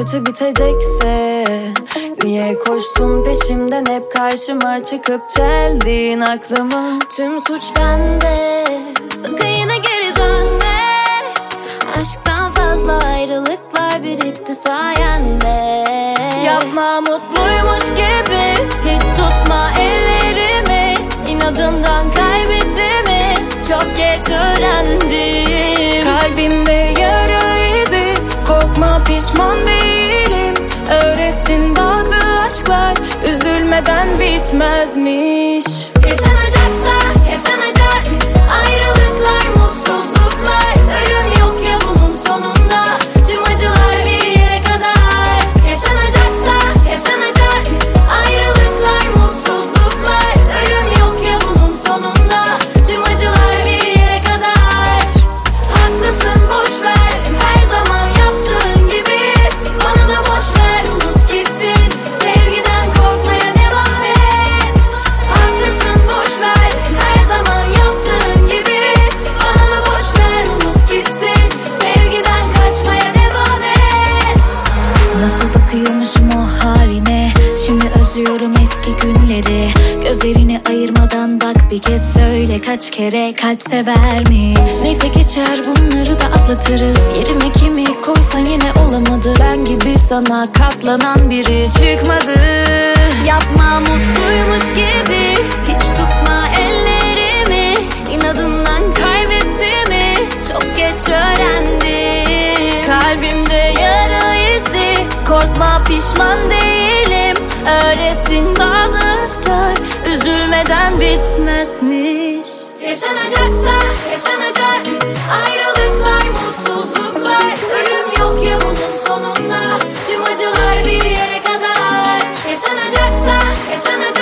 kötü bitecekse Niye koştun peşimden? Hep karşıma çıkıp çeldin aklımı Tüm suç bende Sakın yine geri dönme. Aşktan fazla ayrılıklar birikti sayende. Yapma mutluymuş gibi Hiç tutma ellerimi. İnadımdan kaybettiğimi Çok geç öğrendim. Kalbimde Üzülmeden bitmezmiş haline. Şimdi özlüyorum eski günleri. Gözlerini ayırmadan bak bir kez söyle Kaç kere kalp severmiş. Neyse geçer bunları da atlatırız. Yerime kimi koysan yine olamadı. Ben gibi sana katlanan biri çıkmadı. Yapma mutluymuş gibi. Hiç tutma ellerimi. İnadından kaybettiğimi Çok geç izi Korkma pişman değilim. Öğrettin bazı aşklar Üzülmeden bitmezmiş. Yaşanacaksa yaşanacak Ayrılıklar, mutsuzluklar. Ölüm yok ya bunun sonunda Tüm acılar bir yere kadar. Yaşanacaksa yaşanacak.